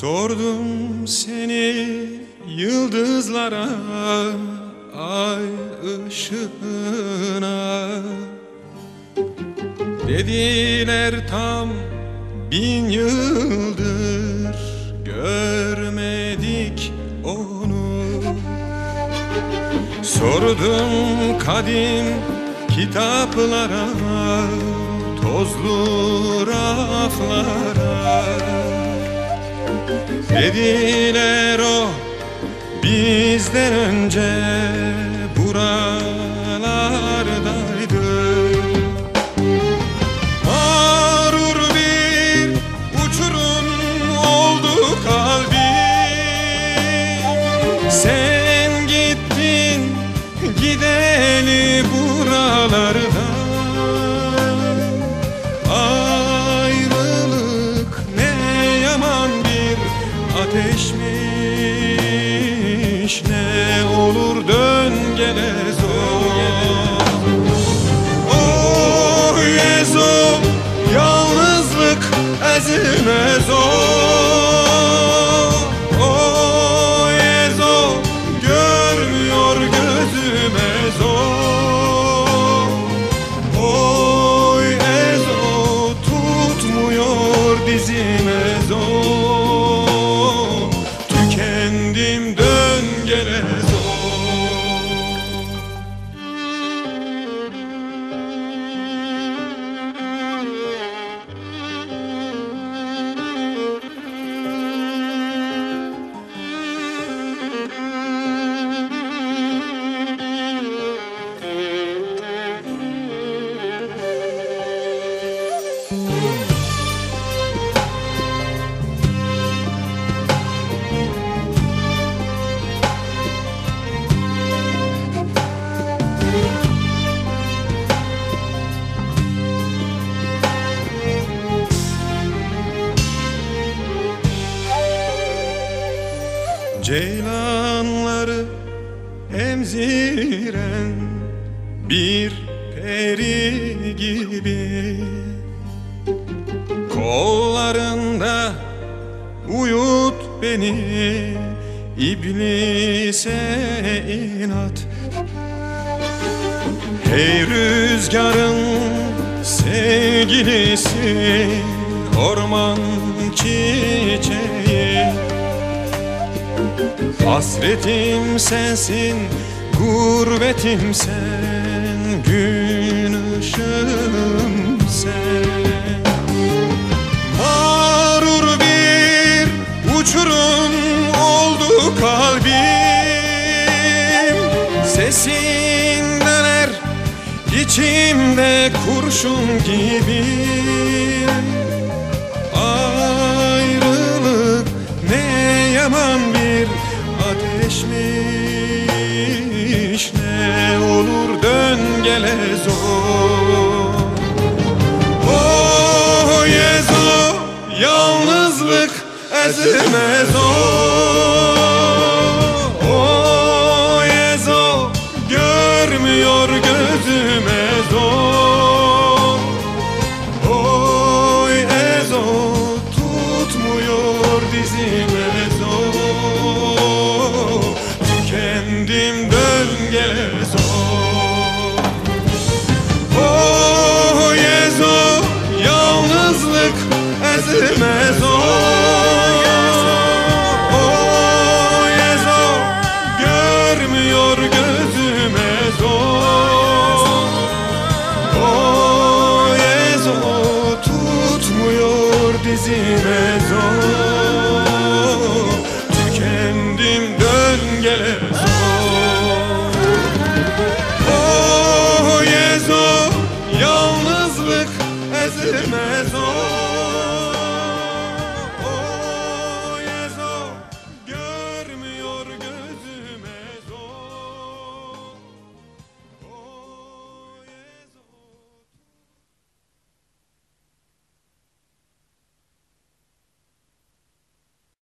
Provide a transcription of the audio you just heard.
Sordum seni yıldızlara ay ışığına. Dediler tam bin yıldır görmedik onu. Sordum kadim kitaplara Tozlu raflara Dediler o bizden önce buralardaydı. Mağrur bir uçurum oldu kalbim Sen gittin gideli buralardan ateşmiş Ne Ceylanları emziren bir peri gibi. Kollarında uyut beni iblise inat. Hey rüzgarın sevgilisi orman çiçeği Hasretim sensin, gurbetim sen, gün ışığım sen. Mağrur bir uçurum oldu kalbim, sesin döner içimde kurşun gibi. Ateşmiş Ne olur dön gele zor. Oh Yezo yalnızlık ezilmez o ezilmez o Oh Ezo görmüyor gözüme zor o Ezo tutmuyor dizime zor Tükendim dön gele zor